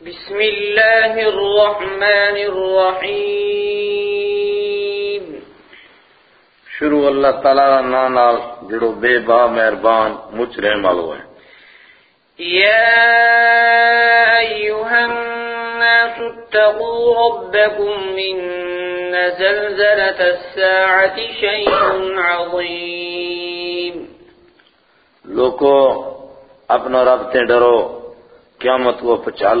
بسم الله الرحمن الرحيم. شروع اللہ تعالیٰ نام نال جڑو بے با مہربان مجھ رحم والو ہے يا أيها الناس اتقوا ربكم إن زلزلة الساعة شيء عظيم لوگو اپنا رب تے ڈرو قیامت کو پچال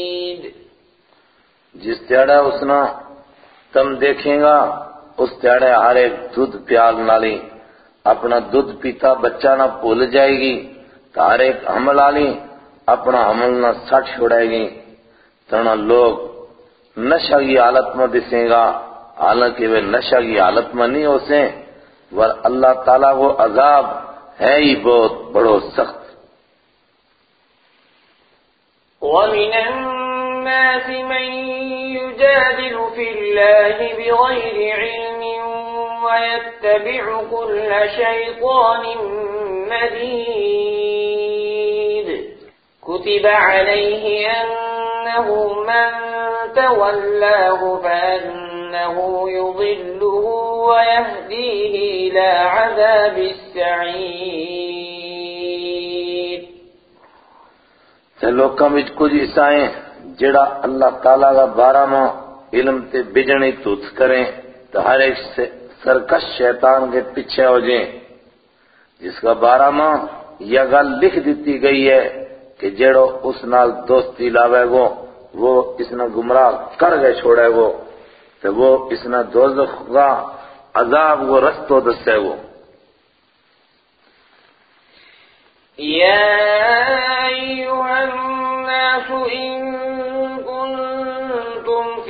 جس تیڑا اسنا تم دیکھیں گا، اس تیڑے ہر ایک دودھ پیال نالی، اپنا دودھ پیتا بچہ نہ بھول جائے گی، تو ہر ایک حمل آلی اپنا حمل نہ سٹ چھوڑائے گی۔ ترنا لوگ نشہ کی حالت میں دسیں گا، حالانکہ وہ نشہ کی حالت میں نہیں ہو سیں ور اللہ تعالیٰ کو عذاب ہے ہی بہت بڑو سخت۔ ومن الناس من يجادل في الله بغير علم ويتبع كل شيطان مريد كتب عليه أنه من تولاه فأنه يضله ويهديه إلى عذاب السعير. تے لوکاں وچ کچھ عیسائیں جڑا اللہ تعالیٰ کا بارہ ماں علم تے بجنی توت کریں، تو ہر ایک سے سرکش شیطان کے پیچھے ہو جائیں۔ جس کا بارہ ماں یہ گل لکھ دیتی گئی ہے کہ جڑو اس نال دوستی لاوے گو، وہ اس نے گمراہ کر گئے چھوڑے گو تو وہ اس نے دوزخ کا عذاب وہ رستو دسے گو۔ يا أيها الناس إن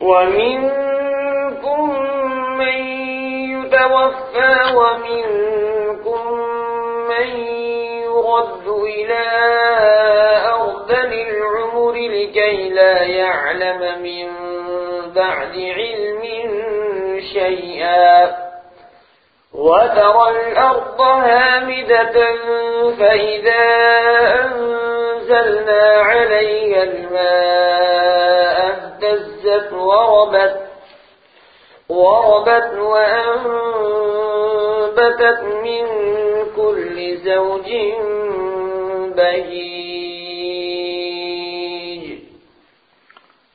ومنكم من يتوفى ومنكم من يرد إلى أرض العمر لكي لا يعلم من بعد علم شيئا. وترى الأرض هامدة فإذا أنزلنا عليها الماء اهتزت وربت وربت وأنبتت من كل زوج بهيج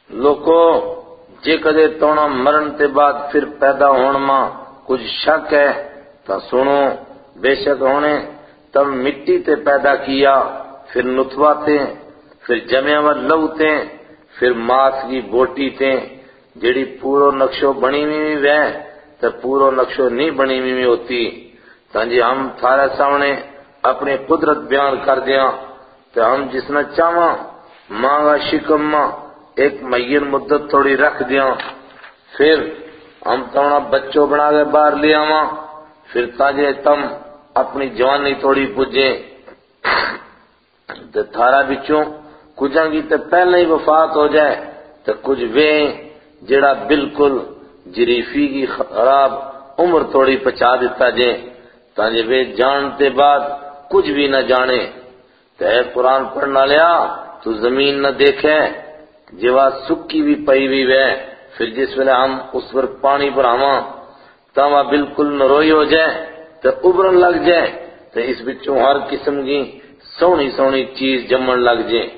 لوکو، جے کدے تونا مرن تے بعد پھر پیدا ہون ماں کچھ شک ہے تو سنو بے شک ہونے تم مٹی تے پیدا کیا پھر نطفہ تے پھر جمع و لو تے پھر ماس کی بوٹی تے جڑی پورو نقشو بنی ہوئی وے تو پورو نقشو نہیں بنی ہوئی ہوتی تانجی ہم تھارے سامنے اپنی قدرت بیان کر دیا تو ہم جس نے چاہاں مانگا شکم ماں ایک مین مدت تھوڑی رکھ دیا پھر ہم تونا بچوں بنا کے باہر لیا ماں پھر تاجے تم اپنی جوانی تھوڑی پجے تو تھارا بچوں کچھ کی تے پہلے ہی وفات ہو جائے تو کچھ وے جڑا بالکل جریفی کی خراب عمر توڑی پچا دیتا جے۔ تانجے وے جانتے بعد کچھ بھی نہ جانے۔ تو اے قرآن پڑھنا لیا تو زمین نہ دیکھے جوا سکی بھی پئی بھی وے پھر جس ویلے ہم اس پر پانی پر آواں تا وہ بالکل نروئی ہو جائے تو ابرن لگ جائے تو اس بچوں ہر قسم کی سونی سونی چیز جمن لگ جائے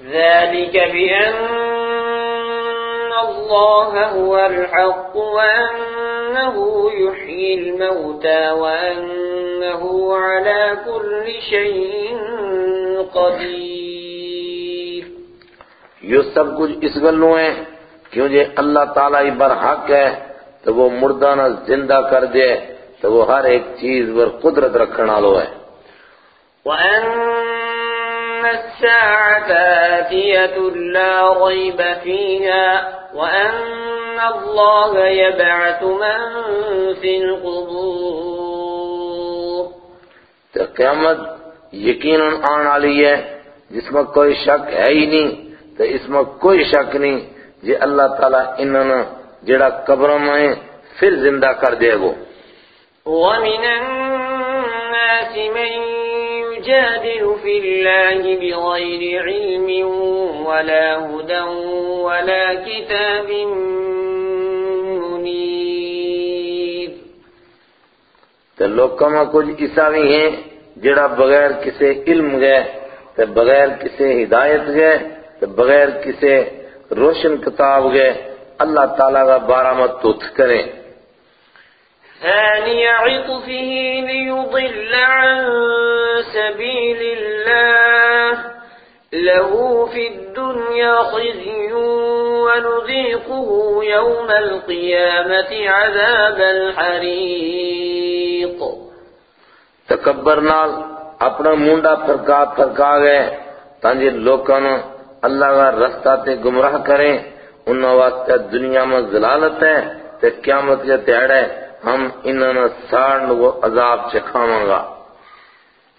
ذلك بأن الله هو الحق وأنه يحيي الموتى وأنه على كل شيء قدير۔ یہ سب کچھ اس گلوں ہے۔ کیوں جے اللہ تعالیٰ ہی برحق ہے تو وہ مردانہ زندہ کر دے تو وہ ہر ایک چیز پر قدرت رکھنا لو ہے۔ وأن الساعة آتية لا ريب فيها وأن الله يبعث من في القبور۔ تو قیامت یقیناً آن والی ہے جس میں کوئی شک ہے ہی نہیں تو اس میں کوئی شک نہیں۔ جی اللہ تعالیٰ انہوں جڑا قبروں میں پھر زندہ کر دے گو ومن الناس من يجادل في الله بغير علم ولا هدى ولا كتاب منير۔ تو لوگوں میں کچھ ایسا بھی ہیں جڑا بغیر کسے علم گئے تو بغیر کسے ہدایت گئے تو بغیر کسے روشن کتاب گئے۔ اللہ تعالیٰ کا بارہ میں تُتھ کریں ثاني عطفه ليضل عن سبيل الله له في الدنيا خزي ونذيقه يوم القيامة عذاب الحريق۔ تکبر نال اپنا مونڈا پھرکا پھرکا گئے۔ تانجے لوکاں اللہ کا رستہ تے گمراہ کریں انہاں واسطے دنیا میں ضلالت ہے تے قیامت کے تیڑے ہم انہاں نو ساڑن وہ عذاب چکھاواں گا۔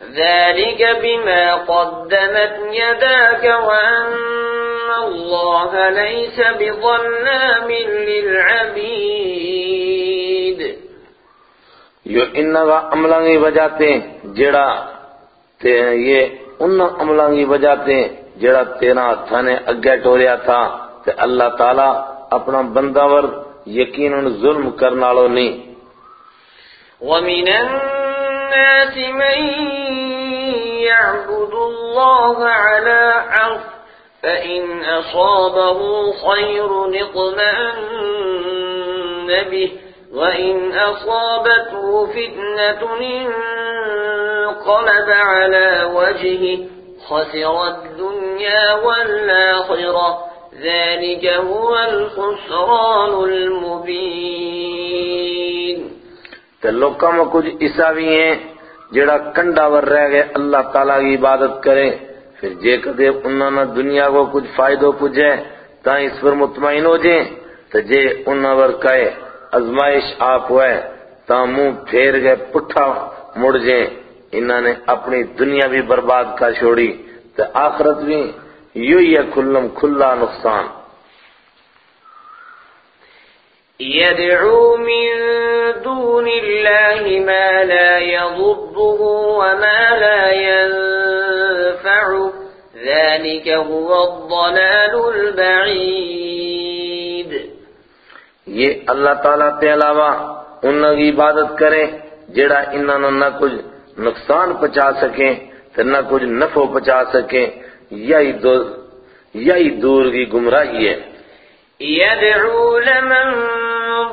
ذلك بما قدمت يداك وأن الله ليس بظلام للعبيد۔ یہ انہاں کا عملوں کی وجہ تے جڑا تے یہ انہاں عملوں کی وجہ تے جڑا تیرا ہتھاں نے اگے ٹوریا تھا، تے اللہ تعالیٰ اپنا بندہ ور یقیناً ظلم کرنا لو نہیں۔ ومن الناس من يعبد الله على حرف فإن أصابه خير اطمأن به وإن أصابته فتنة انقلب على وجهه خسر الدنيا الدنيا والآخرة، ذلك هو الخسران المبين. تے لوکاں میں کچھ ایسا بھی ہیں، جڑا کنڈا ور رہ گئے، اللہ تعالیٰ کی عبادت کرے۔ پھر جے کدے انہاں نہ دنیا کو کچھ فائدہ پجے تاں اس پر مطمئن ہو جائیں تو جے انہاں ور کہے ازمائش آپ ہوئے، تاں منہ پھیر گئے پٹھا مڑ جائیں انہاں نے اپنی دنیا بھی برباد کر چھوڑی۔ تو آخرت بھی یوں ہی ہے کھلم کھلا نقصان۔ يدعو من دون الله ما لا يضره وما لا ينفعه ذلك هو الضلال البعيد یہ اللہ تعالیٰ تے علاوہ انہوں کی عبادت کریں جڑا انہوں نے نہ کچھ نقصان پچا سکیں۔ تو نہ کچھ نفع پچا سکیں یہی دور یہی دور کی گمراہی ہے۔ يدعو لمن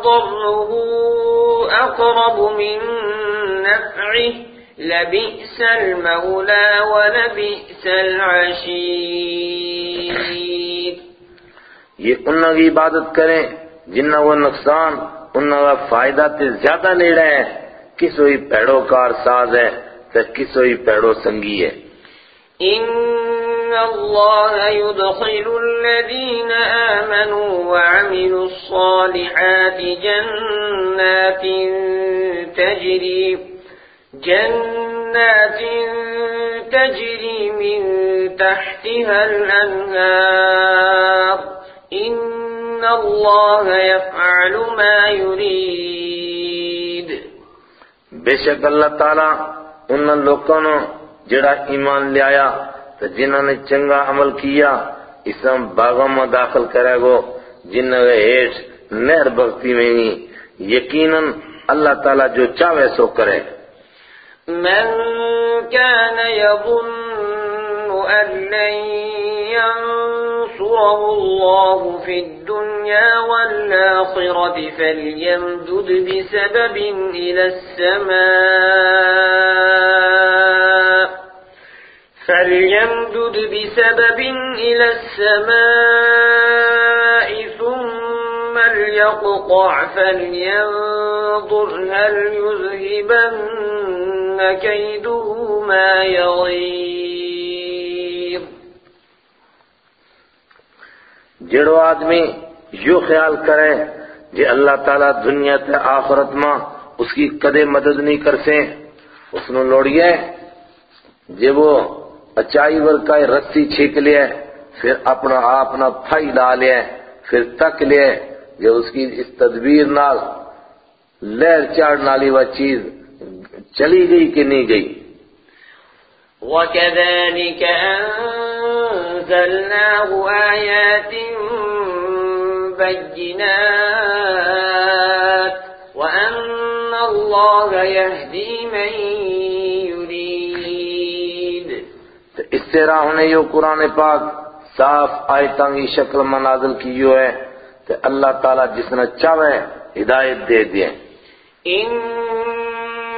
ضره أقرب من نفعه لبئس المولى ولبئس العشير۔ یہ انہوں کی عبادت کریں جنہ وہ نقصان انہوں کا فائدہ تے زیادہ نیڑے ہے کس ہوئی پیڑو کار ساز ہے۔ تو کس ہوئی پیڑو سنگی ہے إن الله يدخل الذين آمنوا وعملوا الصالحات جنات تجري جنات تجري من تحتها الأنهار إن الله يفعل ما يريد. بے شک اللہ تعالیٰ ان لوگوں نے جڑا ایمان لے آیا تو جنہوں نے چنگا عمل کیا اسم باغوں میں داخل کرے گو جنہوں نے ہیٹ نہر بغتی میں ہی یقیناً اللہ تعالیٰ جو چاہے سو کرے۔ من كان يظن أن لن ينصره الله في الدنيا والآخرة فليمدد بسبب إلى السماء فليمدد بسبب إلى السماء ثم ليقطع فلينظر هل يذهبن كيده ما يغيظ جڑو آدمی یوں خیال کرے جی اللہ تعالیٰ دنیا تے آخرت ماں اس کی کدے مدد نہیں کر اس نے لوڑیے جی وہ اچائی ور رسی چھیک لیا پھر اپنا اپنا پھائی ڈال لیا پھر تک لیا جو اس کی اس تدبیر نال لہر چاڑ نالی وہ چیز چلی گئی کہ نہیں گئی۔ وكذلك أنزلناه آيات بينات وأن الله يهدي من يريد. اس سے راہ نے یہ قرآن پاک صاف آیتاں کی شکل میں نازل کیو ہے تو اللہ تعالیٰ جس نے چاہے ہدایت دے دیے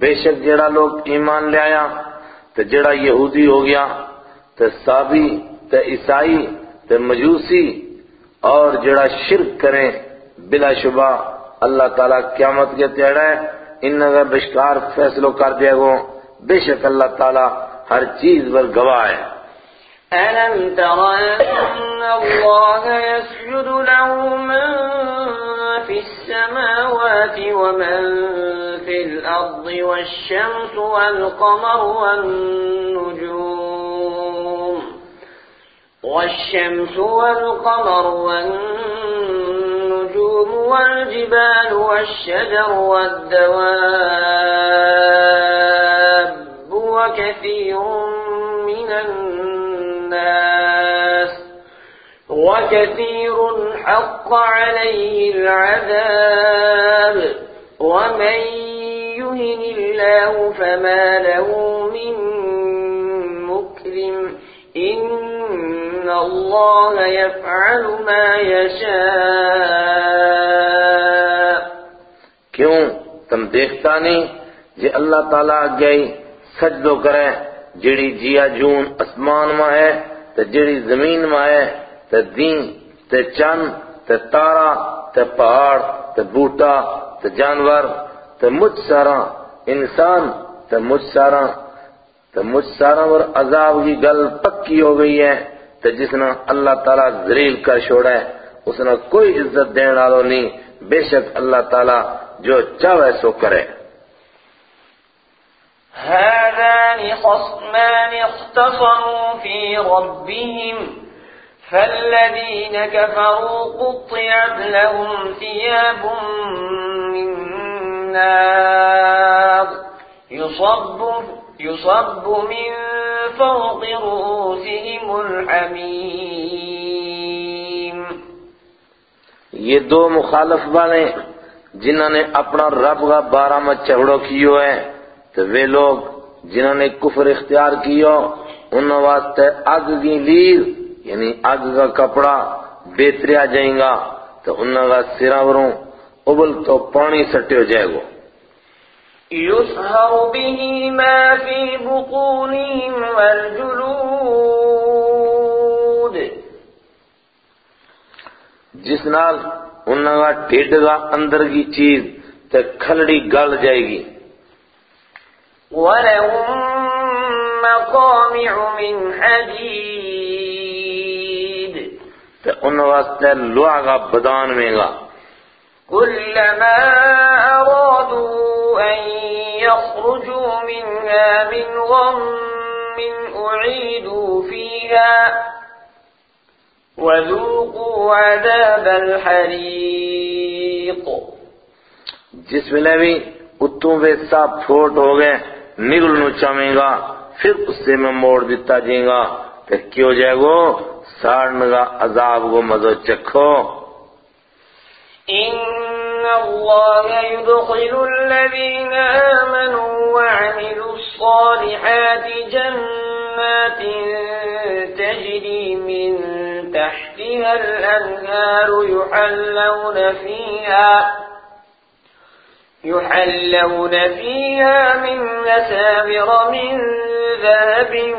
بے شک جڑا لوگ ایمان لے آیا تو جڑا یہودی ہو گیا تو صابی تو عیسائی تو مجوسی اور جڑا شرک کریں بلا شبہ اللہ تعالیٰ قیامت کے تیڑے ان کا بشکار فیصلو کر دے گو۔ بے شک اللہ تعالیٰ ہر چیز پر گواہ ہے۔ ألم تر أن الله يسجد له من في السماوات ومن في الأرض والشمس والقمر والنجوم والشمس والقمر والنجوم والجبال والشجر والدواب وكثير من الناس وكثير حق عليه العذاب ومن يهن الله فما له من مكرم. إن الله يفعل ما يشاء. کیوں؟ تم دیکھتا نہیں جی اللہ تعالیٰ گئی سجدو کرے جڑی جیا جون اسمان میں ہے، تے جڑی زمین میں ہے، تے دین، تے چند تے تارا، تے پہاڑ، تے بوٹا، تے جانور تے مجھ سارا انسان، تے مجھ سارا، تے مجھ سارا اور عذاب کی گل پکی ہو گئی ہے۔ تے جس نے اللہ تعالیٰ ذلیل کر چھوڑا ہے، اس نے کوئی عزت دین والو نہیں۔ بے شک اللہ تعالیٰ جو چاہے سو کرے۔ هذان خصمان اختصموا في ربهم فالذين كفروا قطعت لهم ثياب من نار يصب, يصب من فوق رؤوسهم الحميم. یہ دو مخالف والے جنہوں نے اپنا رب کا بارہ میں چہڑو کیو ہے تو وہ لوگ جنہوں نے کفر اختیار کیو ان واسطے اگ کی لیر یعنی اگ کا کپڑا بیتریا جائیں گا تو ان کا سراوروں ابل تو پانی سٹے ہو جائے گا يصهر به ما بطونهم والجلود۔ جس نال انہاں کا ٹھڈ کا اندر کی چیز تے کھلڑی گل جائے گی۔ ولهم مقامع من حديد۔ تے انہاں واسطے لوہا کا بدان میں گا كلما أرادوا أن يخرجوا منها من غم أعيدوا فيها وذوقوا عذاب الحريق. جس ویلے بھی اتوں وے سب پھوٹ ہو گئے نگلنو چاہیں گا، پھر اس سے میں موڑ دیتا جائیں گا۔ کہ کیوں جائے گو؟ ساڑن گا عذاب کو مزو چکھو۔ إن الله يدخل الذين آمنوا وعملوا الصالحات جنات تجري من تحتها الأنهار يحلون فيها يحلون فيها من أسابر من ذهب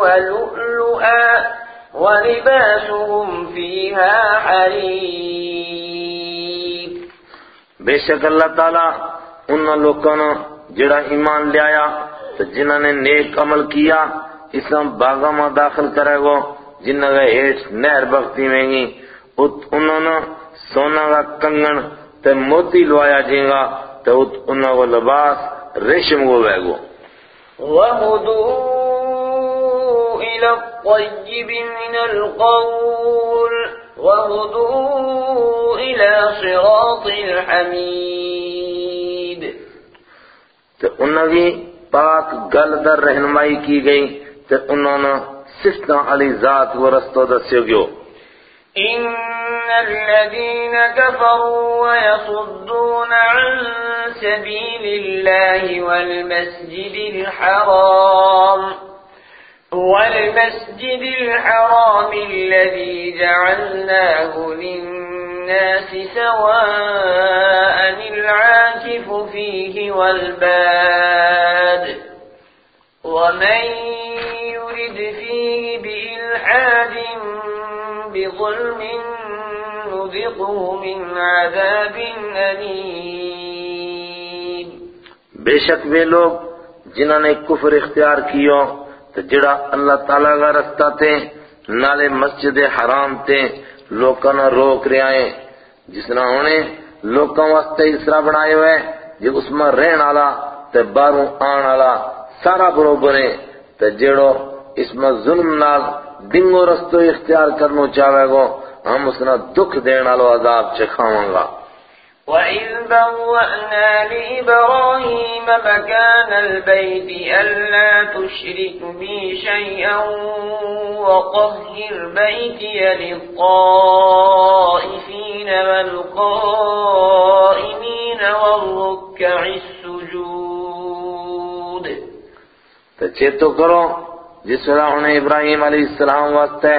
ولؤلؤا ولباسهم فيها حرير بے شک اللہ تعالیٰ ان لوگوں نے جڑا ایمان لے آیا تو جنہوں نے نیک عمل کیا، اسلام باغا میں داخل کرے گو جنہوں نے ہیٹ نہر بختی میں گی۔ انہوں نے سونا کا کنگن تے موتی لوایا جائیں گا تے انہوں کو لباس ریشم کو بے گو۔ وهدوا إلى الطيب من القول وهدوا إلى صراط الحميد. تے انہوں کی پاک گل در رہنمائی کی گئی تے انہوں نے علی ذات و رستو دسیو گیو۔ إن الذين كفروا ويصدون عن سبيل الله والمسجد الحرام. والمسجد الحرام الذي جعلناه للناس سواء العاكف فيه والباد ومن يرد فيه بإلحاد بظلم نذقه من عذاب أليم. بے شک وہ لوگ جنہوں نے کفر اختیار کیو تو جڑا اللہ تعالیٰ کا رستہ تے، نالے مسجد حرام تے لوکاں نہ روک رہے آئے جس نہ انہیں لوکاں واسطے اسرا بنائے ہوئے جو اس میں رہن آلا تے باروں آن آلا سارا برابر ہے۔ تے جڑو اس میں ظلم نال دنگو رستو اختیار کرنو چاہے گو، ہم اس نے دکھ دین آلو عذاب چکھاواں گا۔ وَإِذْ بَوَّأْنَا لِإِبْرَاهِيمَ مَكَانَ الْبَيْتِ أَلَّا تُشْرِكْ بِي شَيْئًا وَطَهِّرْ بَيْتِيَ لِلطَّائِفِينَ وَالْقَائِمِينَ وَالرُّكَّعِ السُّجُودِ. تو کرو، جس طرح انہیں ابراہیم علیہ السلام واسطے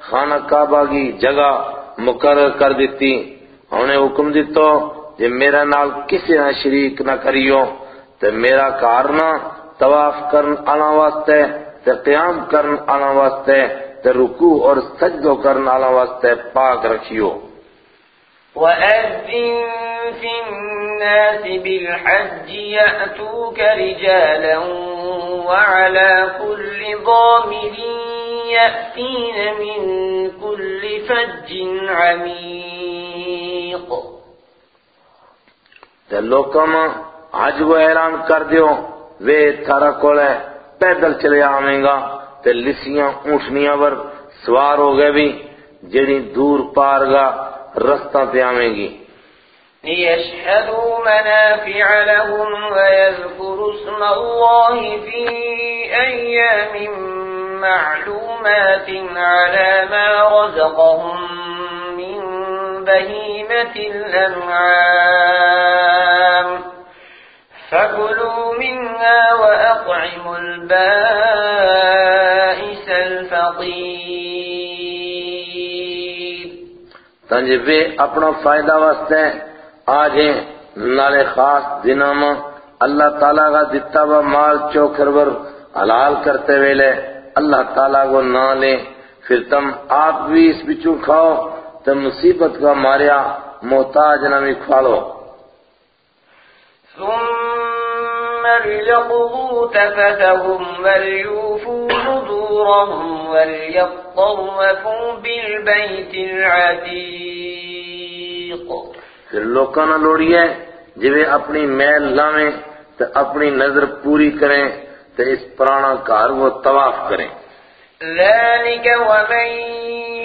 خانہ کعبہ کی جگہ مقرر کر دیتی، انہیں حکم دیتو جے میرا نال کسی نہ شریک نہ کریو، تے میرا کارنا طواف کرن آنا واسطے، تے قیام کرن آنا واسطے، تے رکوع اور سجدو کرن آنا واسطے پاک رکھیو۔ وَأَذِّن فِي النَّاسِ بِالْحَجِّ يَأْتُوكَ رِجَالًا وَعَلَى كُلِّ ضَامِرٍ يَأْتِينَ مِنْ كُلِّ فَجٍّ عَمِيقٍ تے لوکاں میں حج کو اعلان کر دیو، وے تھارا کولے پیدل چلے آویں گا تے لسیاں اونٹنیاں پر سوار ہو گئے بھی جڑی دور پار گا رستہ تے آویں گی۔ ليشهدوا منافع لهم ويذكروا اسم الله في أيام معلومات على ما رزقهم من بهيمة الأنعام. فكلوا منها وأطعموا البائس الفقير. تنجے وے اپنا فائدہ واسطے آجیں نالے خاص دنوں میں اللہ تعالیٰ کا دتا ہوا مال چوکھر ور حلال کرتے ویلے اللہ تعالیٰ کو نہ لیں، پھر تم آپ بھی اس بچوں کھاؤ، تم مصیبت کا ماریا محتاج نہ بھی کھالو ثم ليقضوا تفتهم وليوفوا نذورهم وليطوفوا بالبيت العتيق. پھر لوکاں نہ لوڑیے جویں اپنی محل لاویں تے اپنی نظر پوری کریں تے اس پرانا گھر وہ طواف کریں۔ ذلك ومن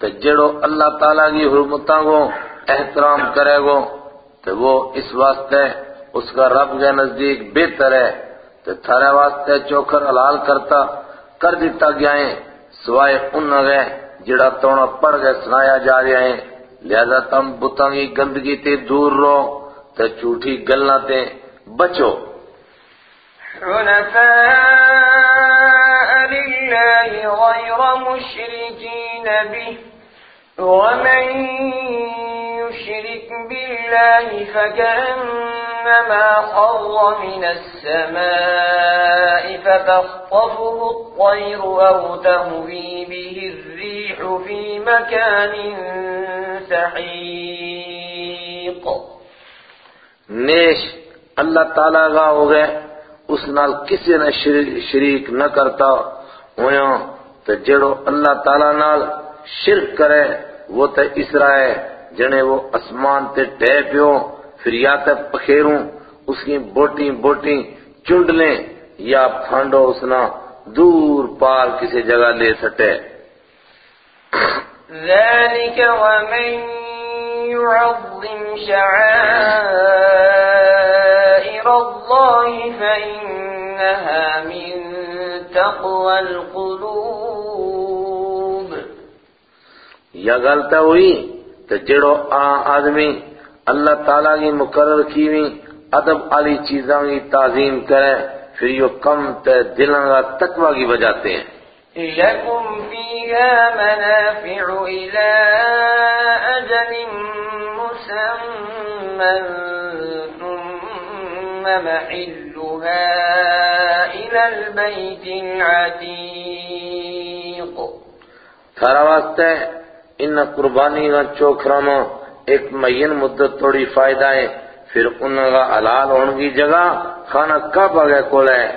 تو جڑو اللہ تعالیٰ کی حرمتوں کو احترام کرے گو تو وہ اس واسطے اس کا رب کے نزدیک بہتر ہے۔ تو تھارے واسطے چوکھر حلال کرتا، کر دیتا گیا ہے، سوائے ان گئے جڑا توڑا پڑ گئے سنایا جا رہا ہے۔ لہذا تم بتاں کی گندگی تے دور رہو تو جھوٹی گلنا تے بچو۔ حنفاء لله غير مشركين به ومن يشرك بالله فكأنما خر من السماء فتخطفه الطير أو تهوي به الريح في مكان سحيق نیش اللہ تعالیٰ کا ہو گئے اس نال کسی نے شریک نہ کرتا ہویا تو جڑو اللہ تعالیٰ نال شرک کرے، وہ تے اسرا ہے جنے وہ اسمان تے ٹہ پیو پھر یا تے پخیروں اس کی بوٹی بوٹی چنڈ لیں، یا پھانڈو اسنا دور پار کسی جگہ لے سٹے۔ ذلك ومن يعظم شعائر الله فإنها من تقوى القلوب. یا غلطہ ہوئی تو جڑو آ آدمی اللہ تعالیٰ کی مقرر کی ہوئی ادب علی چیزاں کی تعظیم کرے پھر یہ کم تے دلاں کا تقوی کی بجاتے ہیں۔ لكم فيها منافع إلى أجل مسمى محلها إلى البيت العتيق تھارا واسطے ان قربانی کا چوکھرامہ ایک معین مدت تھوڑی فائدہ ہے۔ پھر ان کا حلال ہونے کی جگہ کھانا کب آگے کول ہے۔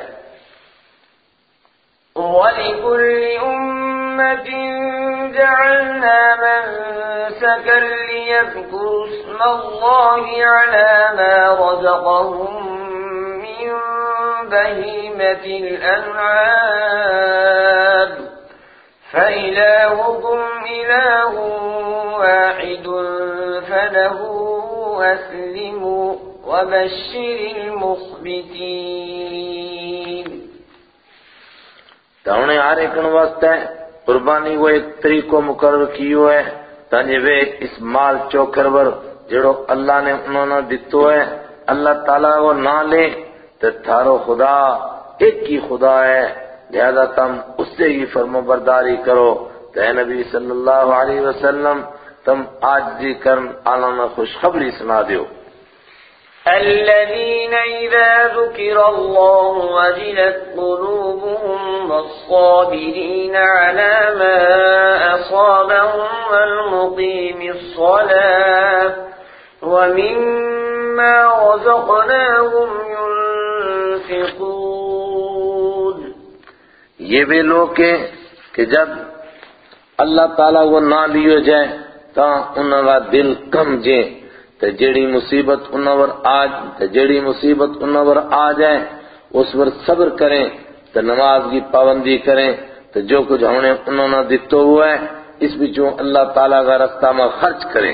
ولكل أمة جعلنا منسكا ليذكروا اسم الله على ما رزقهم من بهيمة الأنعام فإلهكم إله واحد فله أسلموا وبشر المخبتين تو انہیں ہر ایک واسطے قربانی کو ایک طریقہ مقرر کیو ہے تانجے وہ اس مال چوکر ور جڑو اللہ نے انہوں نے دیتو ہے، اللہ تعالیٰ وہ نہ لے تو تھارو خدا، ایک ہی خدا ہے، لہذا تم اس سے ہی فرم برداری کرو۔ تو اے نبی صلی اللہ علیہ وسلم، تم آج جی کرن آنا خوشخبری سنا دیو۔ الذين إذا ذكر الله وجلت قلوبهم والصابرين على ما أصابهم والمقيم الصلاة۔ ومما رزقناهم ينفقون۔ یہ وہ لوگ ہیں کہ جب اللہ تعالیٰ کو نہ لیو جائے تا انہوں کا دل کم جے۔ تے جیڑی مصیبت انہوں پر آج تے مصیبت انہوں پر آ جائے اس پر صبر کریں، تے نماز کی پابندی کریں۔ تے جو کچھ ہم نے انہوں نے دیتو ہوا ہے، اس بچوں اللہ تعالیٰ کا رستہ میں خرچ کریں۔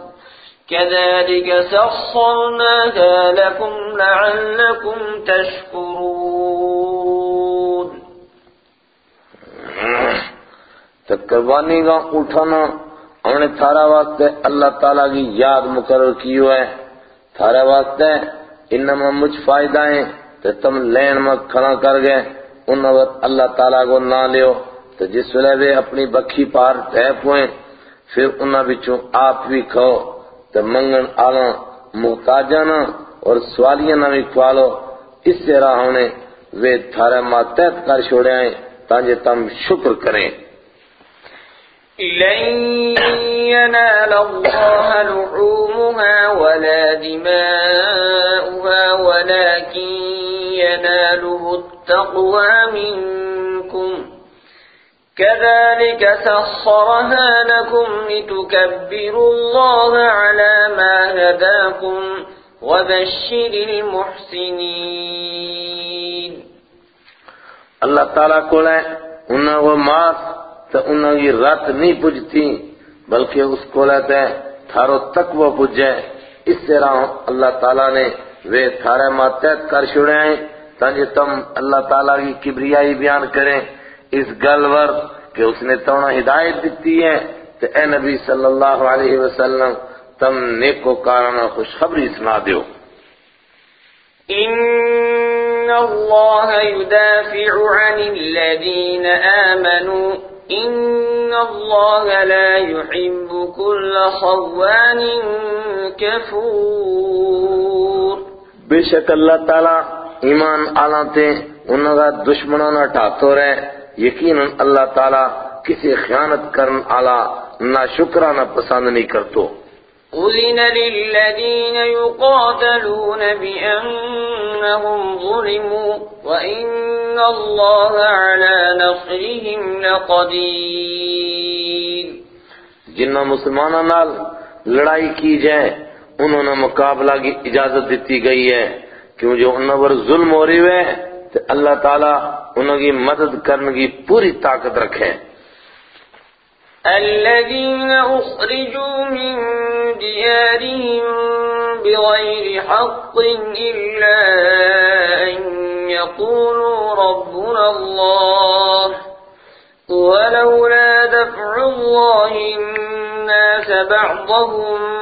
كذلك سخرناها لكم لعلكم تشكرون تو قربانی کا اٹھانا ہم نے تھارا واسطے اللہ تعالیٰ کی یاد مقرر کی ہے تھارا واسطے انما مجھ فائدہ ہیں، تو تم لین میں کھڑا کر گئے ان وقت اللہ تعالیٰ کو نہ لیو۔ تو جس ویلے وہ اپنی بکھی پار ٹھہپ ہوئے، پھر انہاں بچوں آپ بھی کھو تو منگن آنا محتاجانا اور سوالیاں بھی کھوالو اس سے راہ ہونے وہ تھارے ماتحت کر چھوڑے آئیں تانجے تم شکر کریں۔ لن ينال الله لحومها ولا دماؤها ولكن يناله التقوى منكم كذلك سخرها لكم لتكبروا الله على ما هداكم وبشر المحسنين اللہ تعالیٰ کو لے، انہاں وہ ماس تو انہاں کی رات نہیں پجتی، بلکہ اس کو لیتے تھارو تک وہ پجے۔ اس سے راہ اللہ تعالیٰ نے وہ تھارے ماتحت کر چھوڑے ہیں تاکہ تم اللہ تعالیٰ کی کبریائی بیان کریں۔ اس گل ور کہ اس نے تونا ہدایت دیتی ہے تو اے نبی صلی اللہ علیہ وسلم تم نیکو کارنا خوشخبری سنا دیو۔ إن الله يدافع عن الذين آمنوا إن الله لا يحب كل خوان كفور بے شک اللہ تعالیٰ ایمان آلاتے انہوں کا دشمنانا ٹھاتو رہے۔ یقیناً اللہ تعالیٰ کسی خیانت کرن آلا نہ شکرانہ پسند نہیں کرتو۔ أذن للذين يقاتلون بأنهم ظلموا وإن الله على نصرهم لقدير۔ جنہ مسلمانوں نال لڑائی کی جائے انہوں نے مقابلہ کی اجازت دیتی گئی ہے۔ کیوں جو انہوں پر ظلم ہو رہی ہے تو اللہ تعالیٰ انہوں کی مدد کرنے کی پوری طاقت رکھے۔ الذين أخرجوا من ديارهم بغير حق إلا أن يقولوا ربنا الله، ولولا دفع الله الناس بعضهم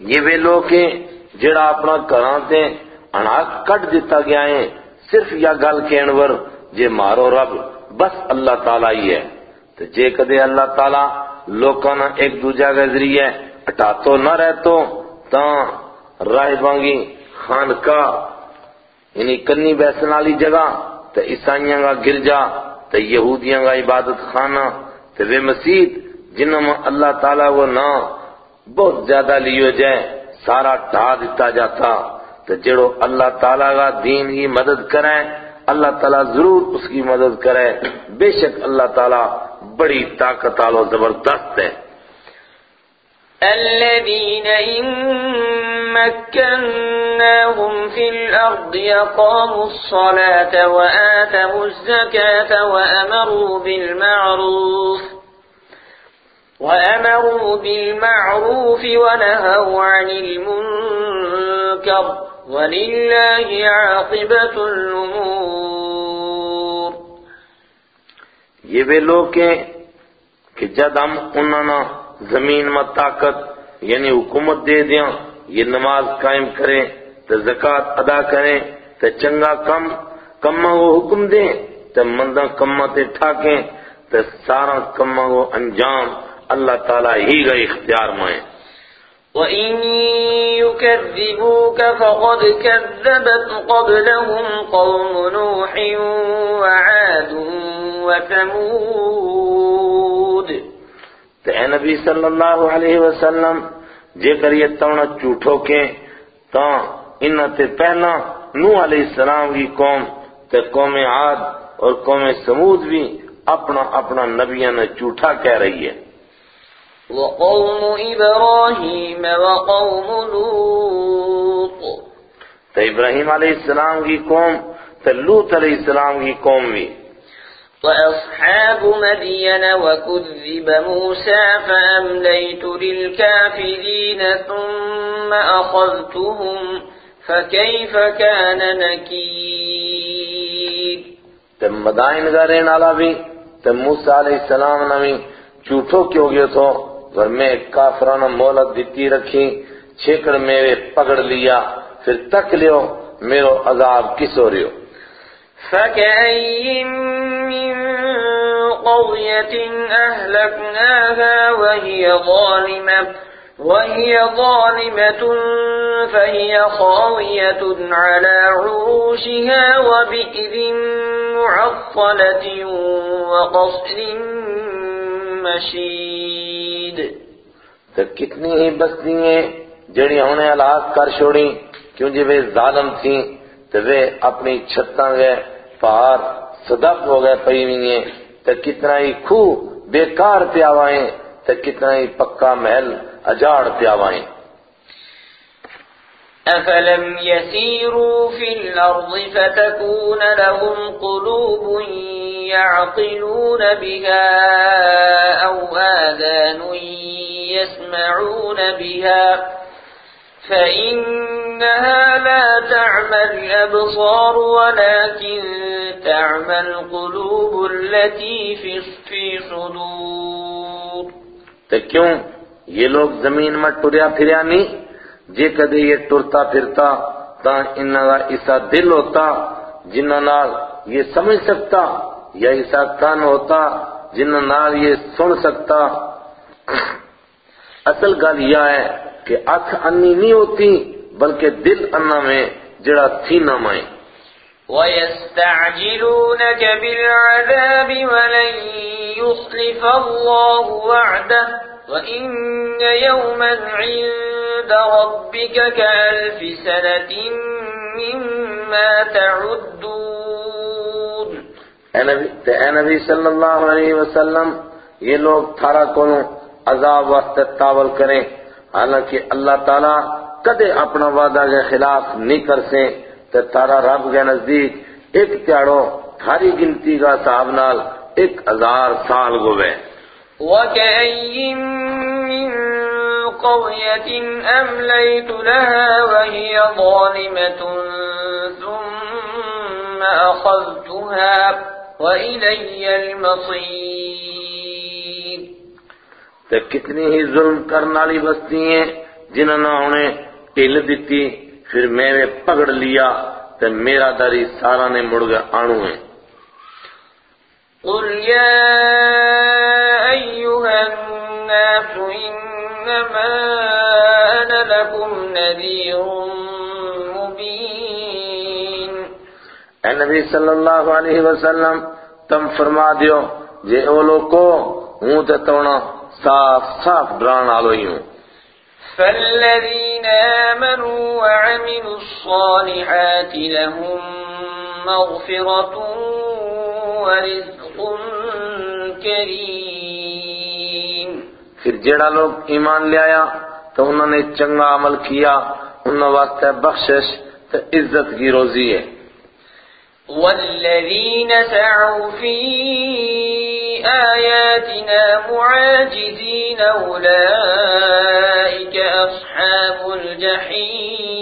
یہ وہ لوگ ہیں جڑا اپنا کراں تے اناج کٹ دیتا گیا ہے۔ صرف یا گل کہن ور، جے مارو رب، بس اللہ تعالیٰ ہی ہے۔ تو جے کدے اللہ تعالیٰ لوکاں نہ ایک دوجہ کے ذریعے اٹاتو نہ رہتو، تاں راہ بانگی خانقاہ یعنی کنی بیسن والی جگہ تو عیسائیاں کا گرجا تو یہودیاں کا عبادت خانہ تو وہ مسجد جنہوں میں اللہ تعالیٰ کو نہ بہت زیادہ لیو جائے سارا ڈھا دیتا جاتا۔ تو جڑو اللہ تعالیٰ کا دین کی مدد کریں، اللہ تعالیٰ ضرور اس کی مدد کرے بے شک اللہ تعالیٰ بڑی طاقت آلو زبردست ہے۔ الذين إن مكناهم في الأرض يقاموا الصلاة وآتوا الزكاة وأمروا بالمعروف وأمروا بالمعروف ونهوا عن المنكر ولله عاقبة الأمور یہ وہ لوگ ہیں کہ جد ہم انہوں زمین میں طاقت یعنی حکومت دے دیا، یہ نماز قائم کریں، تو زکوٰۃ ادا کریں تے چنگا کم کما کو حکم دیں تے مندہ کما تے ٹھاکیں تے سارا کما کو انجام اللہ تعالیٰ ہی کا اختیار مائیں وَإِن يُكَذِّبُوكَ فَقَدْ كَذَّبَتْ قَبْلَهُمْ قَوْمُ نُوحٍ وَعَادٌ وَثَمُودٌ۔ تے اے نبی صلی اللہ علیہ وسلم جے کر یہ تونا چوٹھو کے تا انہ تے پہلا نوح علیہ السلام کی قوم تے قوم عاد اور قوم سمود بھی اپنا اپنا نبیان چوٹھا کہہ رہی ہے۔ وقوم ابراہیم وقوم لوط. تو ابراہیم علیہ السلام کی قوم تو لوط علیہ السلام کی قوم بھی. وأصحاب مدين وكذب موسى فأمليت للكافرين ثم أخذتهم فكيف كان نكير. تم مدائن گارین علا بھی تم موسیٰ علیہ السلام نمی چوٹھو کیوں گئے تو ور میں کافرانہ مولت دیتی رکھی، چھیکڑ میرے پکڑ لیا، پھر تک لیو، میرو عذاب کس ہو رہی ہو؟ فَكَأَيِّن مِّن قَرْيَةٍ أَهْلَكْنَاهَا وَهِيَ ظَالِمَةٌ، وهي ظالمة فهي خاوية على عروشها وبئر معطلة وقصر مشيد تو کتنی ہی بستیاں جڑی ہونے ہلاک کر چھوڑی، کیوں جی وہ ظالم تھیں تو وہ اپنی چھتاں گئے پہاڑ صدق ہو گئے پئی ہوئی ہیں۔ تو کتنا ہی خو بیکار پیاوائیں تو کتنا ہی پکا محل اجاڑ پیاوائیں أفلم يسيروا في الأرض فتكون لهم قلوب يعقلون بها أو آذان يسمعون بها فإنها لا تعمى الأبصار ولكن تعمى القلوب التي في صدور کیوں؟ یہ لوگ زمین میں ٹریا پھریا نہیں۔ جے کدے یہ ٹرتا پھرتا تا انہاں کا ایسا دل ہوتا جنہ نال یہ سمجھ سکتا یا ایسا کان ہوتا جنہ نال یہ سن سکتا۔ اصل گل یہ ہے کہ اکھ انی نہیں ہوتی، بلکہ دل انا میں جڑا تھی نہ مائیں وَيَسْتَعْجِلُونَكَ بِالْعَذَابِ وَلَن يُخْلِفَ اللَّهُ وَعْدَهُ، وَإِنَّ يَوْمًا عِندَ رَبِّكَ كَأَلْفِ سَنَةٍ مِّمَّا تَعُدُّونَ. اے نبی صلی اللہ علیہ وسلم یہ لوگ تھارا کونوں عذاب واسطے تاول کریں۔ حالانکہ اللہ تعالیٰ کدے اپنا وعدہ کے خلاف نہیں کر سیں تے تارا رب کے نزدیک ایک تیاڑو تھاری گنتی کا صاحب نال ایک ہزار سال گوے وَكَأَيِّن مِّن قَرْيَةٍ أَمْلَيْتُ لَهَا وَهِيَ ظَالِمَةٌ ثُمَّ أَخَذْتُهَا وَإِلَيَّ الْمَصِيرُ. تے کتنی ہی ظلم کرنے والی بستی ہیں جنہوں نے انہیں ٹل دیتی پھر میں نے پکڑ لیا تے میرا داری سارا نے مڑ گیا آنو ہے قل يا أيها الناس إنما أنا لكم نذير مبين اے نبی صلی اللہ علیہ وسلم تم فرما دیو جے اولو کو ہوں تے تونا صاف صاف ڈران آلو ہی ہوں۔ فالذين آمنوا وعملوا الصالحات لهم مغفرة ورزق كريم۔ پھر جیڑا لوگ ایمان لے آیا تو انہوں نے چنگا عمل کیا انہوں واسطے بخشش تو عزت کی روزی ہے۔ والذين سعوا في آياتنا معاجزين أولئك أصحاب الجحيم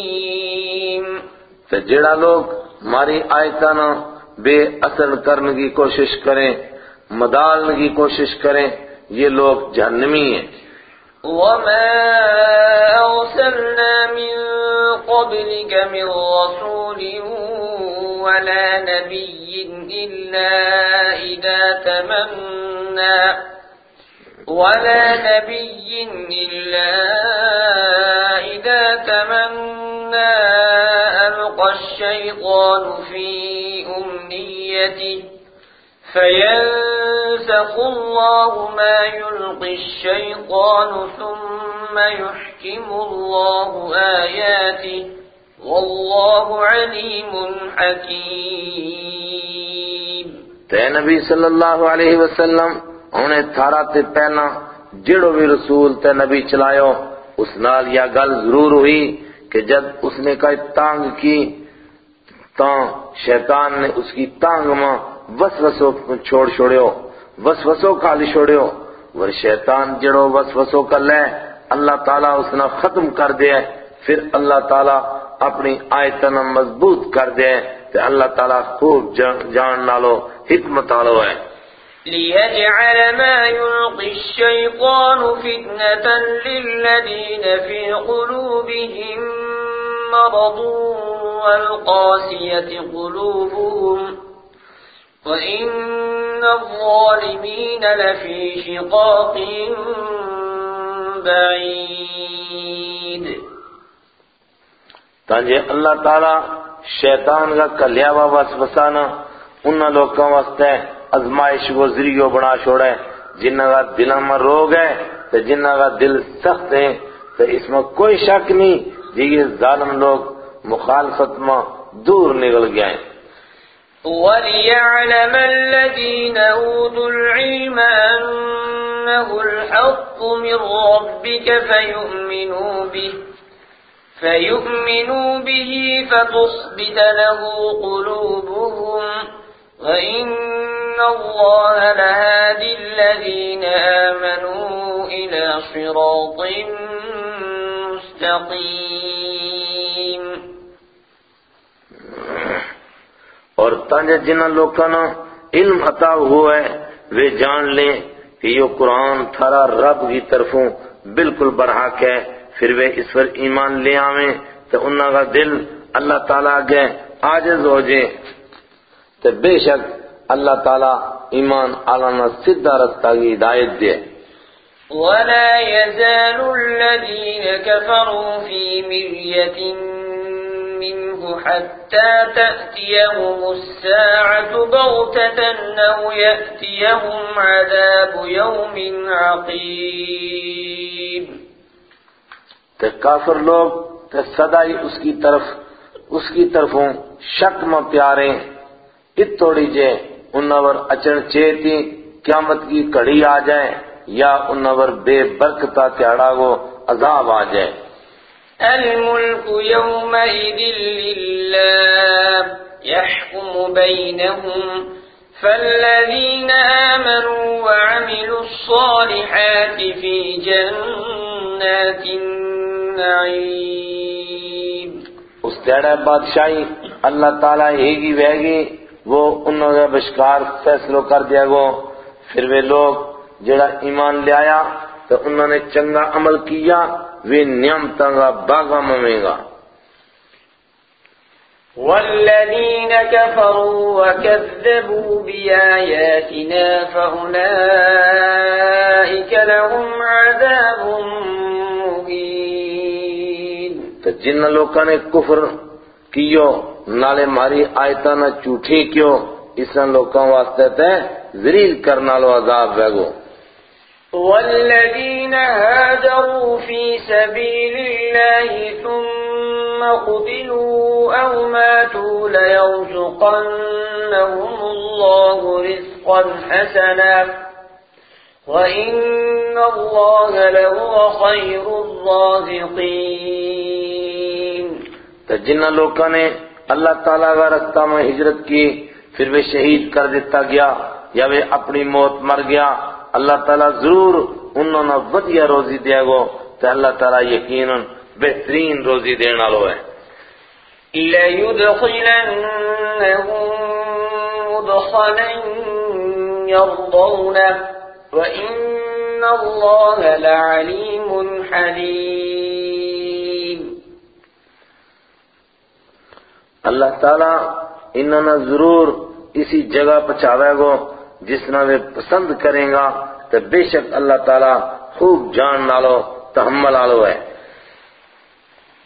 تو جیڑا لوگ ہماری آیتانا بے اثر کرنے کی کوشش کریں مدالنے کی کوشش کریں یہ لوگ جہنمی ہیں۔ وما أرسلنا من قبلك من رسول ولا نبي إلا إذا تمنى ولا نبي إلا إذا تمنى ألقى الشيطان في أمنيته فينسخ الله ما يلقي الشيطان ثم يحكم الله آياته والله عليم حكيم تے نبی صلی اللہ علیہ وسلم انہیں تھارا تے پہنا، جڑو بھی رسول تے نبی چلایو اس نال یا گل ضرور ہوئی کہ جب اس نے کئی تانگ کی تو شیطان نے اس کی تانگ ماں وسوسو چھوڑ چھوڑیو وسوسو کھالی چھوڑیو۔ ور شیطان جڑو وسوسو کر لے، اللہ تعالیٰ اس نے ختم کر دیا پھر اللہ تعالیٰ اپنی آیتن مضبوط کر دے۔ تو اللہ تعالیٰ خوب جان نالو، حکمت آلو ہے۔ ليجعل ما يلقي الشيطان فتنة للذين في قلوبهم مرض والقاسية قلوبهم وإن تانجے اللہ تعالیٰ شیطان کا کلیاوا وسوسانا انہاں لوگوں واسطے ازمائش کو ذریعہ بنا چھوڑے۔ جنہ کا دل میں روگ ہے تو جنہ کا دل سخت ہے تو اس میں کوئی شک نہیں جی یہ ظالم لوگ مخالفت میں دور نکل گئے۔ وَلِيَعْلَمَ الَّذِينَ أُوتُوا الْعِلْمَ أَنَّهُ الْحَقُّ مِنْ رَبِّكَ فَيُؤْمِنُوا بِهِ فيؤمنوا به فتصبت له قلوبهم وإن الله لهادي الذين آمنوا إلى صراط مستقيم اور تانجے جنہ لوکانا علم عطا ہوا ہے وہ جان لیں کہ یہ قرآن تھارا رب کی طرفوں بالکل برحق ہے۔ پھر وہ اس پر ایمان لے آویں تو انہوں کا دل اللہ تعالیٰ کے آجز ہو جائے تو بے شک اللہ تعالیٰ ایمان آلانا صدہ رستہ کی ہدایت دے۔ ولا يزال الذين كفروا في مرية منه حتى تأتيهم الساعة بغتة أو يأتيهم عذاب يوم عقيم. تو کافر لوگ تو سدا ہی اس کی طرف، اس کی طرفوں شک میں پیارے اتوڑی جے انور اچن چیتی قیامت کی کڑی آ جائے یا انور بے برکتا تیاڑا گو عذاب آ جائے الملك يومئذ لله يحكم بينهم فالذين آمنوا وعملوا الصالحات في جنات النعيم اس تیڑے بادشاہی اللہ تعالیٰ ہی گی بہ گی وہ انہوں نے بشکار فیصلو کر دیا گو۔ پھر وہ لوگ جڑا ایمان لے آیا تو انہوں نے چنگا عمل کیا۔ وہ نعمتاں گا باغا ممے گا۔ والذين كفروا وكذبوا بآياتنا فأولئك لهم عذاب مهين تو جن لوگوں نے کفر کیو نالے ماری آیتاں نہ جھوٹھی کیو اس لوگوں واسطے تے ذلیل کرنا لو عذاب وگو والذين هاجروا في سبيل الله ثم قتلوا أو ماتوا ليرزقنهم الله رزقا حسنا وإن الله لهو خير الرازقين تو جن نے اللہ تعالیٰ کا رستہ میں ہجرت کی، پھر وہ شہید کر دیتا گیا یا وہ اپنی موت مر گیا اللہ تعالیٰ ضرور انہوں نے ودیا روزی دیا گو تو اللہ تعالیٰ یقیناً بہترین روزی دینا لو ہے۔ ليدخلنهم مدخلا يرضونه وإن الله لعليم حليم۔ اللہ تعالیٰ انہوں نے ضرور اسی جگہ پچھاوے گو جس نہ وہ پسند کریں گا تو بے شک اللہ تعالیٰ خوب جان نالو، تحمل آلو ہے۔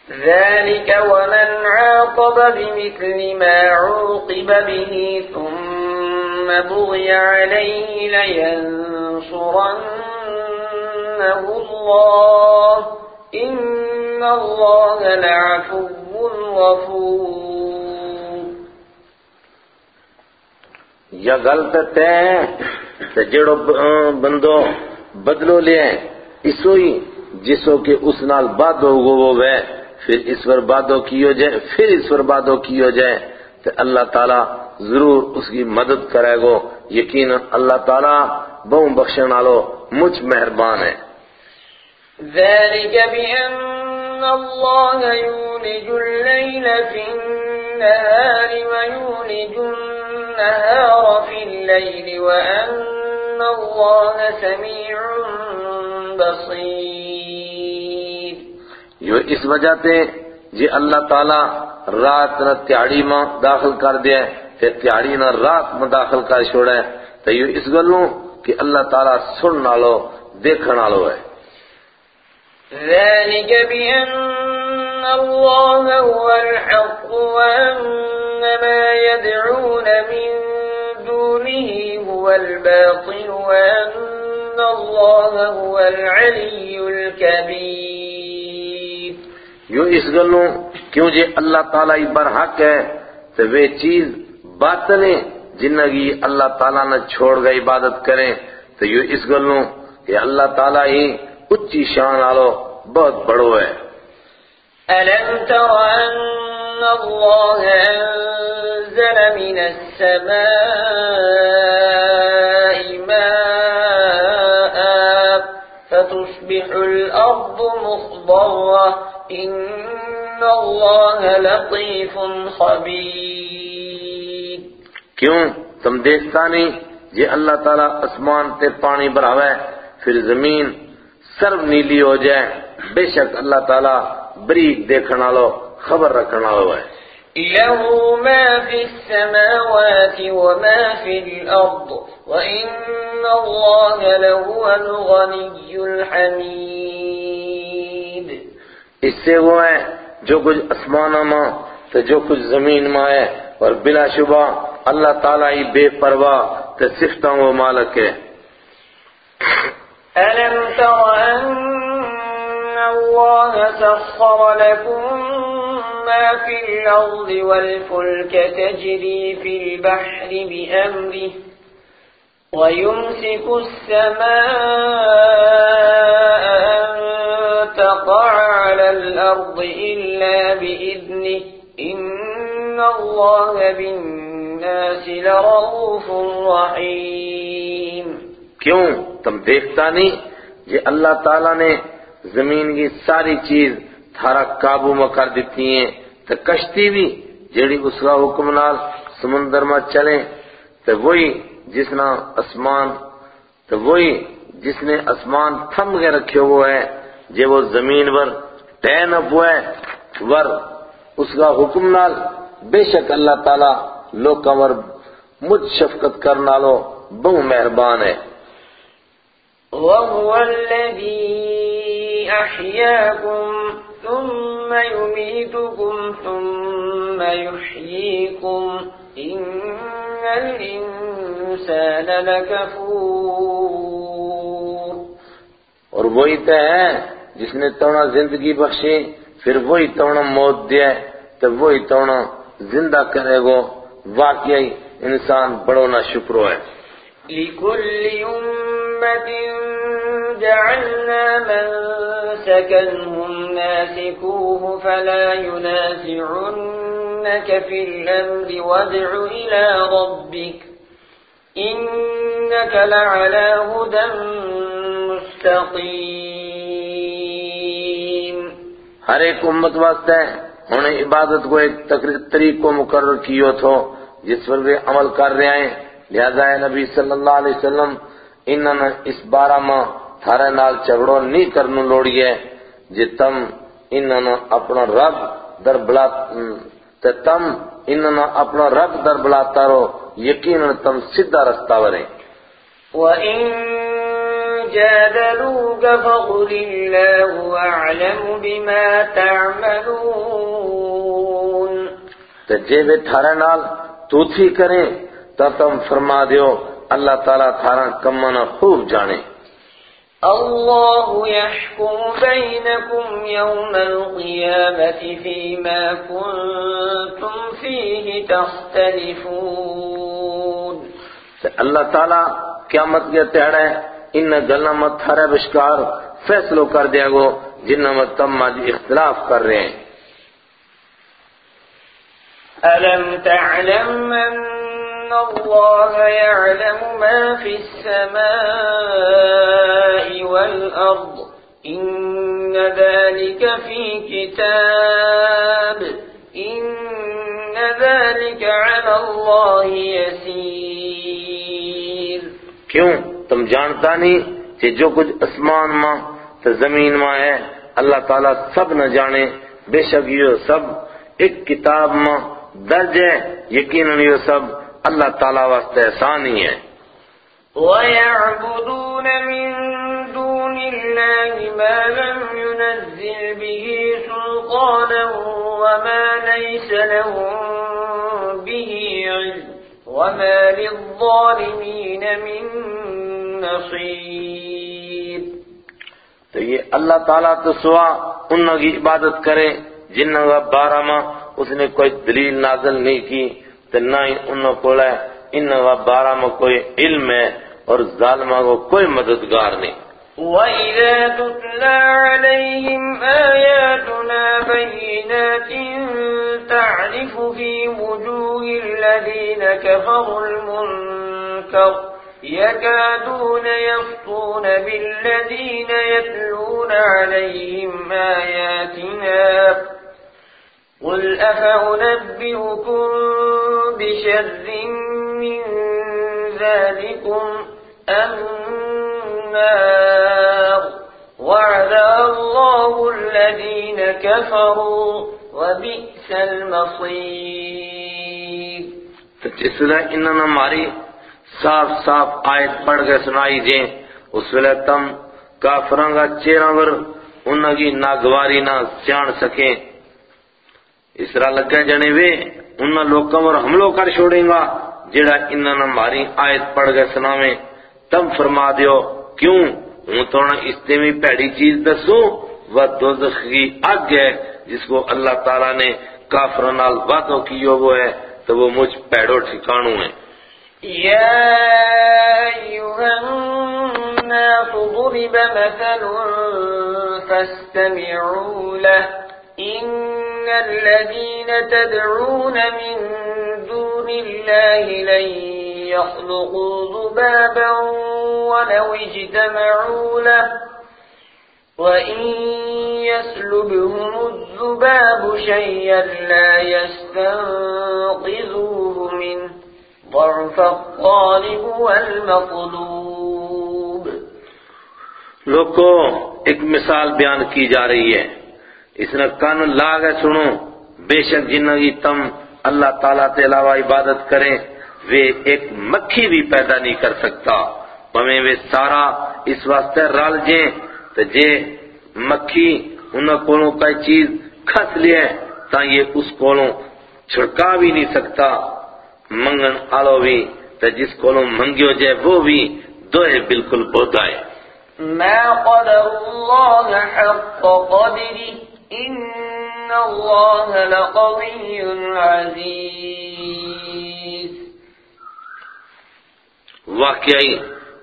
ذلك ومن عاقب بمثل ما عوقب به ثم بغي عليه لينصرنه الله إن الله لعفو غفور یا غلط تے تے جڑو بندو بدلو لے اسو ہی جسو کہ اس نال بادو گو وہ وے، پھر اس پر بادو کیو جائے پھر اس پر بادو کیو جائے تو اللہ تعالیٰ ضرور اس کی مدد کرے گو۔ یقین اللہ تعالیٰ بہن بخشن آلو مجھ مہربان ہے۔ ذلك بأن الله يولج الليل في النهار ويولج النهار في الليل وأن الله سميع بصير. یہ اس وجہ تے جی اللہ تعالیٰ رات نہ تیاڑی میں داخل کر دیا پھر تیاڑی نہ رات میں داخل کر چھوڑے تو یہ اس گلوں کہ اللہ تعالیٰ سن نالو دیکھن نالو ہے۔ ذلك بأن الله هو الحق وأن ما يدعون من دونه هو الباطل وأن الله هو العلي الكبير یوں اس گلوں کیوں جے اللہ تعالیٰ ہی برحق ہے، تو وہ چیز باطل ہے جنگی اللہ تعالیٰ نے چھوڑ گئے عبادت کریں، تو یوں اس گلوں کہ اللہ تعالیٰ ہی اچھی شان آلو بہت بڑو ہے۔ ألم تر أن الله أنزل من السماء ماء فتصبح الأرض مخضرة إن الله لطيف خبير کیوں؟ تم دیکھتا نہیں جی اللہ تعالیٰ اسمان تے پانی بڑھاوے پھر زمین سرو نیلی ہو جائے۔ بے شک اللہ تعالیٰ بریک دیکھنا لو خبر رکھنا لو ہے۔ له ما في السماوات وما في الأرض وإن الله لهو الغني الحميد۔ اس سے وہ ہے جو کچھ اسمانہ ماں تو جو کچھ زمین ماں ہے۔ اور بلا شبہ اللہ تعالیٰ ہی بے پرواہ تو صفتوں وہ مالک ہے۔ ألم تر أن الله سخر لكم ما في الأرض والفلك تجري في البحر بأمره ويمسك السماء أن تقع على الأرض إلا بإذنه إن الله بالناس لرؤوف رحيم. کیوں؟ تم دیکھتا نہیں یہ اللہ تعالیٰ نے زمین کی ساری چیز تھارا قابو میں کر دیتی ہیں۔ تو کشتی بھی جیڑی اس کا حکم نال سمندر میں چلیں، تو وہی جس نے اسمان تو وہی جس نے اسمان تھم کے رکھے ہوئے ہے جے وہ زمین پر ٹین اپ ہوئے ور اس کا حکم نال بے شک اللہ تعالیٰ لوکاں ور مجھ شفقت کرنا لو بہو مہربان ہے۔ وهو الذي أحياكم ثم يميتكم ثم يحييكم إن الإنسان لكفور. اور وہی تو ہے جس نے تونا زندگی بخشی پھر وہی تونا موت دیا تو وہی تونا زندہ کرے گو۔ واقعی انسان بڑو نہ شکرو ہے لكل أمة جعلنا من سكنهم ناسكوه فلا ينازعنك في الأمر وادع إلى ربك إنك لعلى هدى مستقيم ہر ایک امت واسطے انہیں عبادت کو ایک طریق کو مقرر کیو تھو جس پر وہ عمل کر رہے ہیں۔ لہذا ہے نبی صلی اللہ علیہ وسلم انہوں نے اس بارہ ماہ تھارے نال جھگڑو نہیں کرنو لوڑی ہے جی تم انہوں نے اپنا رب در بلا تے تم انہاں اپنا رب در بلاتا رہو یقیناً تم سیدھا رستہ وریں وَإِن جَادَلُوكَ فَقُلِ اللَّهُ أَعْلَمُ بِمَا تَعْمَلُونَ تے جے وہ تھارے نال تو تھی کریں تو تم فرما دیو اللہ تعالیٰ تھارا کمانا خوب جانے۔ الله يحكم بينكم يوم القيامة فيما كنتم فيه تختلفون۔ اللہ تعالیٰ قیامت کے تیڑے ان گلنا مت تھارے بشکار فیصلو کر دیا گو جن مت تم ماج اختلاف کر رہے ہیں۔ ألم تعلم أن الله يعلم ما في السماء والأرض إن ذلك في كتاب إن ذلك على الله يسير کیوں؟ تم جانتا نہیں کہ جو کچھ اسمان ماں تو زمین ماں ہے، اللہ تعالیٰ سب نہ جانے۔ بے شک یہ سب ایک کتاب ماں، درج ہے، یقیناً یہ سب اللہ تعالیٰ واسطے احسان ہی ہے۔ ويعبدون من دون الله ما لم ينزل به سلطانا وما ليس لهم به علم وما للظالمين من نصير۔ تو یہ اللہ تعالیٰ تو سوا ان کی عبادت کرے جن کا بارہ ماہ اس نے کوئی دلیل نازل نہیں کی۔ تو نہ ہی ان کو ہے۔ ان کا بارہ میں کوئی علم ہے اور ظالمہ کو کوئی مددگار نہیں۔ وَإِذَا تُتْلَى عَلَيْهِمْ آيَاتُنَا بَيِّنَاتٍ تَعْرِفُ فِي وُجُوهِ الَّذِينَ كَفَرُوا الْمُنكَرَ يَكَادُونَ يَفْطُونَ بِالَّذِينَ يَتْلُونَ عَلَيْهِمْ آيَاتِنَا قُلْ أَفَأُنَبِّئُكُم بِشَرٍّ مِّن ذَلِكُمْ النَّارُ وَعَدَ اللَّهُ الَّذِينَ كَفَرُوا وَبِئْسَ الْمَصِيرُ تو جس ویلے انہوں نے ہماری صاف صاف آیت پڑھ کے سنائی جائیں اس ویلے تم کافروں کا چہرہ ور انہوں کی ناگواری نہ سیان سکیں۔ اس طرح لگے جنے وے انہوں لوگوں پر حملوں کر چھوڑیں گا، جڑا انہوں نے ہماری آیت پڑھ کے سناویں۔ تم فرما دیو، کیوں؟ ہوں تو استے میں پیڑی چیز دسوں۔ وہ دوزخ کی آگ ہے، جس کو اللہ تعالیٰ نے کافروں نال وعدوں کیو وہ ہے، تو وہ مجھ پیڑوں ٹھکانوں ہے۔ يا أيها الناس ضرب مثل فاستمعوا له إن الذين تدعون من دون الله لن يخلقوا ذبابا ولو اجتمعوا له وإن يسلبهم الذباب شيئا لا يستنقذوه منه ضعف الطالب والمطلوب لوگوں ایک مثال بیان کی جا رہی ہے۔ اس نے کان لاغ ہے سنو، بے شک جنہ کی تم اللہ تعالیٰ کے علاوہ عبادت کریں، وہ ایک مکھی بھی پیدا نہیں کر سکتا۔ ہمیں وہ سارا اس واسطے رال جیں تو جے مکھی انہوں کولوں کوئی چیز کھس لیے تا یہ اس کولوں چھڑکا بھی نہیں سکتا۔ منگن آلو بھی تو جس کولوں منگیو جائے وہ بھی دوئے بالکل بودائے ما قدر الله حق قدره. إن الله لقوي عزيز. واقعی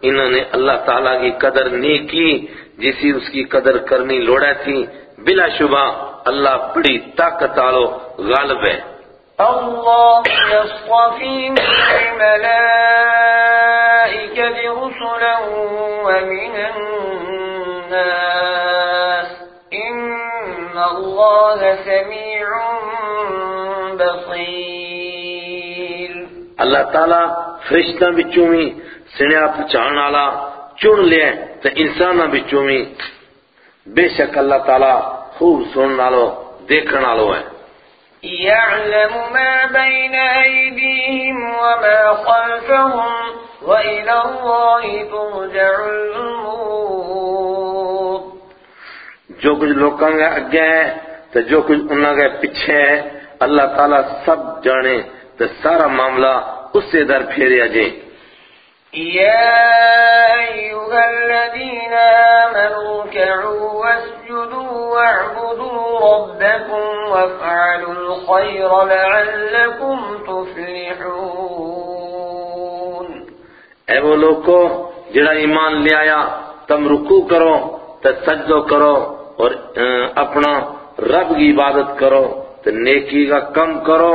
انہوں نے اللہ تعالیٰ کی قدر نہیں کی جسی اس کی قدر کرنی لوڑا تھی بلا شبہ اللہ بڑی طاقت آلو غالب ہے۔ الله يصطفي من الملائكة رسلا ومن الناس۔ إن الله سميع بصير. اللہ تعالیٰ فرشتہ بچوں میں سنیا پچھان والا چن لے تو انسان بچوں میں بے شک اللہ تعالیٰ خوب سننے والو دیکھنے والو ہے۔ يعلم ما بين أيديهم وما خلفهم وإلى الله ترجع الأمور. جو کچھ لوکاں گے اگے ہے تو جو کچھ انہاں گے پیچھے ہے اللہ تعالیٰ سب جانے تو سارا معاملہ اس سے در پھیریا جے يا أيها الذين آمنوا اركعوا واسجدوا واعبدوا ربكم وافعلوا الخير لعلكم تفلحون۔ اے وہ لوگو جڑا ایمان لے آیا تم رکو کرو تو سجدو کرو اور اپنا رب کی عبادت کرو تو نیکی کا کم کرو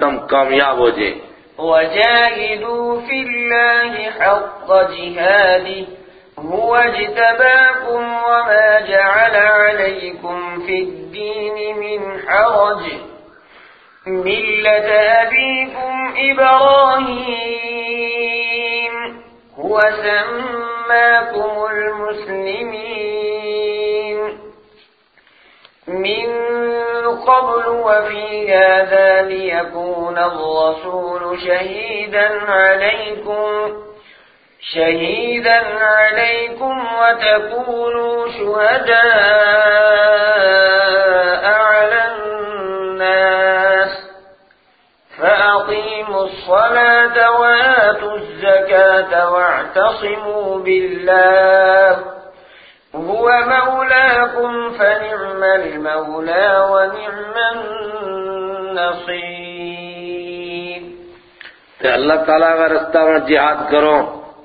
تم کامیاب ہو جائیں وجاهدوا في الله حق جهاده هو اجتباكم وما جعل عليكم في الدين من حرج. ملة أبيكم إبراهيم هو سماكم المسلمين. من قبل وفي هذا ليكون الرسول شهيدا عليكم شهيدا عليكم وتكونوا شهداء على الناس. فأقيموا الصلاة وآتوا الزكاة واعتصموا بالله. هو مولاكم فنعم المولى ونعم النصير. تو اللہ تعالیٰ کا رستہ میں جہاد کرو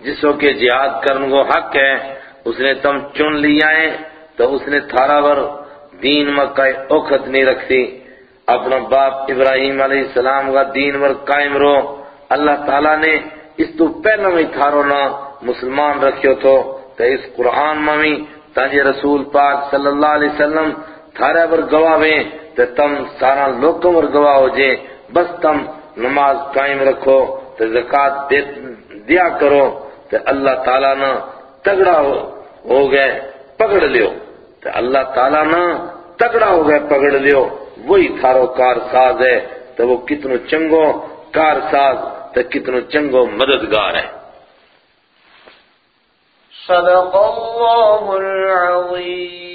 جسو کے جہاد کرن کو حق ہے، اس نے تم چن لیا ہے، تو اس نے تھارا ور دین مکہ اوکھت نہیں رکھتی۔ اپنا باپ ابراہیم علیہ السلام کا دین ور قائم رو اللہ تعالیٰ نے اس تو پہلے میں تھارو نہ مسلمان رکھیو تو تو اس قرآن میں تاجی رسول پاک صلی اللہ علیہ وسلم تھارے پر گواہ ہیں تو تم سارا لوگوں پر گواہ ہو جائیں بس تم نماز قائم رکھو تو زکاة دیا کرو تو اللہ تعالیٰ نہ تگڑا ہو گئے پکڑ لیو۔ تو اللہ تعالیٰ نہ تگڑا ہو گئے پکڑ لیو۔ وہی تھارو کار ساز ہے۔ تو وہ کتنو چنگو کار ساز تو کتنو چنگو مددگار ہے۔ صدق الله العظيم.